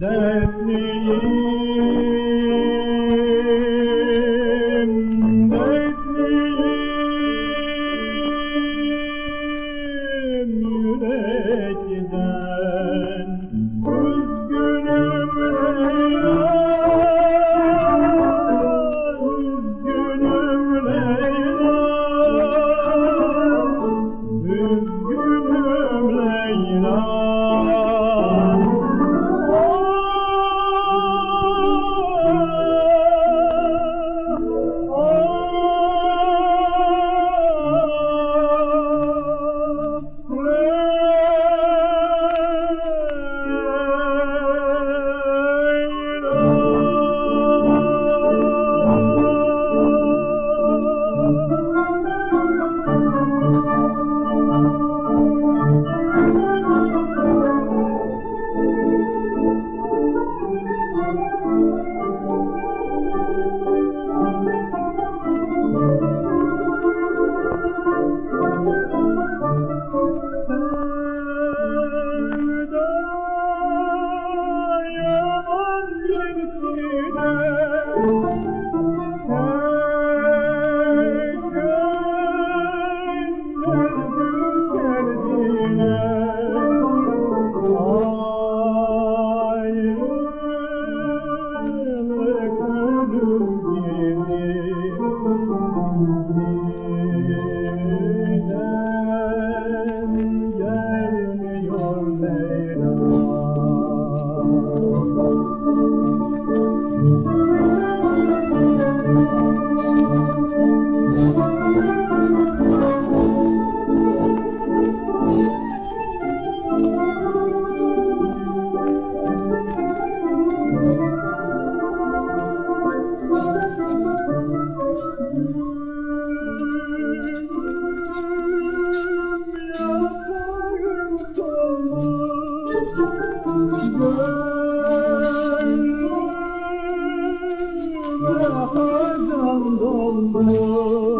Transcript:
Death Haram oldu